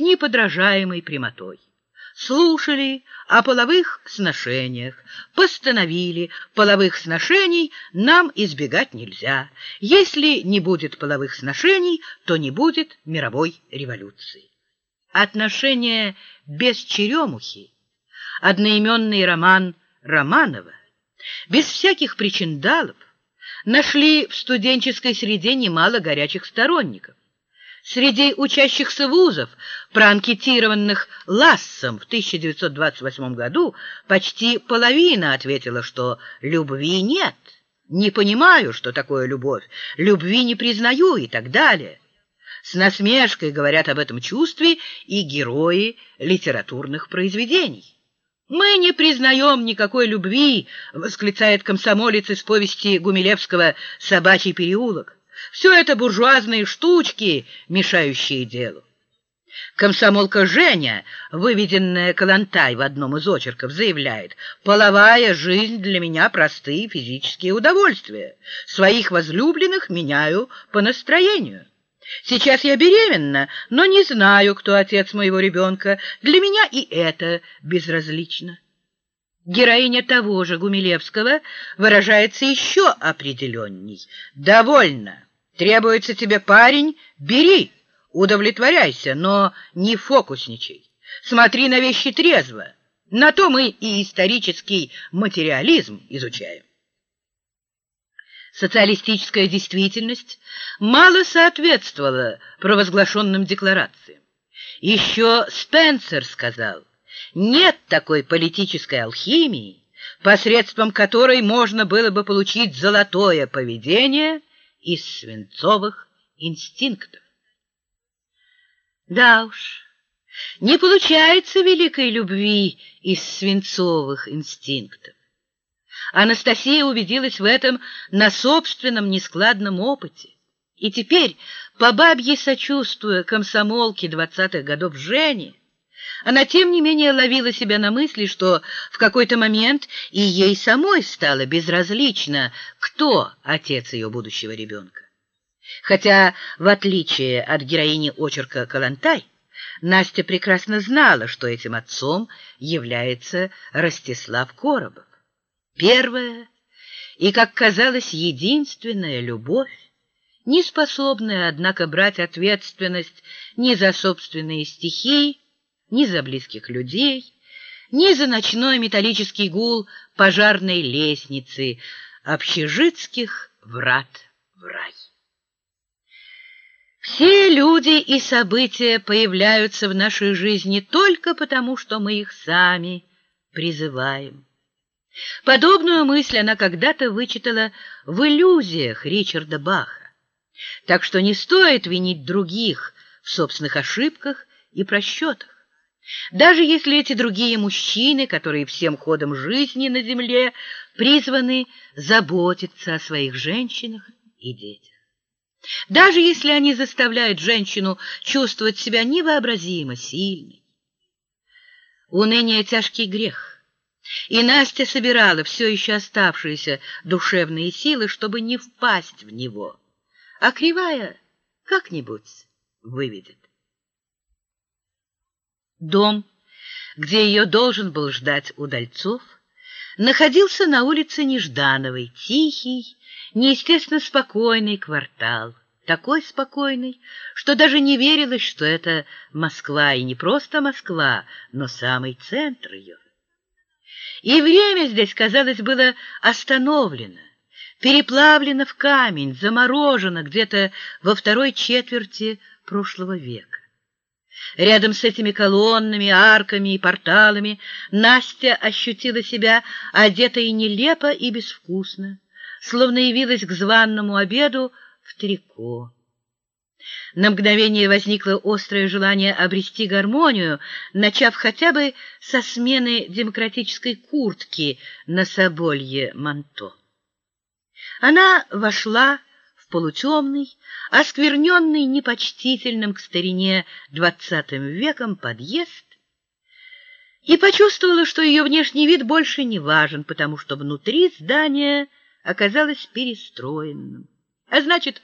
неподражаемой прямотой. Слушали о половых сношениях, постановили, половых сношений нам избегать нельзя. Если не будет половых сношений, то не будет мировой революции. Отношения без черемухи, одноименный роман Романова, без всяких причиндалов, нашли в студенческой среде немало горячих сторонников. Среди учащихся вузов, проанкетированных Лассом в 1928 году, почти половина ответила, что любви нет, не понимаю, что такое любовь, любви не признаю и так далее. С насмешкой говорят об этом чувстве и герои литературных произведений. «Мы не признаем никакой любви», — восклицает комсомолец из повести Гумилевского «Собачий переулок». «Все это буржуазные штучки, мешающие делу». Комсомолка Женя, выведенная Калантай в одном из очерков, заявляет, «Половая жизнь для меня простые физические удовольствия. Своих возлюбленных меняю по настроению». Сейчас я беременна, но не знаю, кто отец моего ребенка. Для меня и это безразлично. Героиня того же Гумилевского выражается еще определенней. «Довольно. Требуется тебе парень? Бери, удовлетворяйся, но не фокусничай. Смотри на вещи трезво. На то мы и исторический материализм изучаем». Социалистическая действительность мало соответствовала провозглашенным декларациям. Еще Спенсер сказал, нет такой политической алхимии, посредством которой можно было бы получить золотое поведение из свинцовых инстинктов. Да уж, не получается великой любви из свинцовых инстинктов. Анастасия убедилась в этом на собственном нескладном опыте. И теперь, по бабье сочувствуя комсомолке двадцатых годов Жени, она, тем не менее, ловила себя на мысли, что в какой-то момент и ей самой стало безразлично, кто отец ее будущего ребенка. Хотя, в отличие от героини очерка Калантай, Настя прекрасно знала, что этим отцом является Ростислав Коробов. Первая и, как казалось, единственная любовь, не способная, однако, брать ответственность ни за собственные стихи, ни за близких людей, ни за ночной металлический гул пожарной лестницы общежитских врат в рай. Все люди и события появляются в нашей жизни только потому, что мы их сами призываем. Подобную мысль она когда-то вычитала в иллюзиях Ричарда Баха. Так что не стоит винить других в собственных ошибках и просчетах. Даже если эти другие мужчины, которые всем ходом жизни на земле призваны заботиться о своих женщинах и детях. Даже если они заставляют женщину чувствовать себя невообразимо сильной. Уныние — тяжкий грех. И Настя собирала все еще оставшиеся душевные силы, чтобы не впасть в него. А кривая как-нибудь выведет. Дом, где ее должен был ждать Удальцов, находился на улице Неждановой, тихий, неестественно спокойный квартал. Такой спокойный, что даже не верилось, что это Москва, и не просто Москва, но самый центр ее. И время здесь, казалось, было остановлено, переплавлено в камень, заморожено где-то во второй четверти прошлого века. Рядом с этими колоннами, арками и порталами Настя ощутила себя одетой нелепо и безвкусно, словно явилась к званному обеду в трико. На мгновение возникло острое желание обрести гармонию, начав хотя бы со смены демократической куртки на соболье манто. Она вошла полутемный, оскверненный непочтительным к старине двадцатым веком подъезд и почувствовала, что ее внешний вид больше не важен, потому что внутри здания оказалось перестроенным, а значит,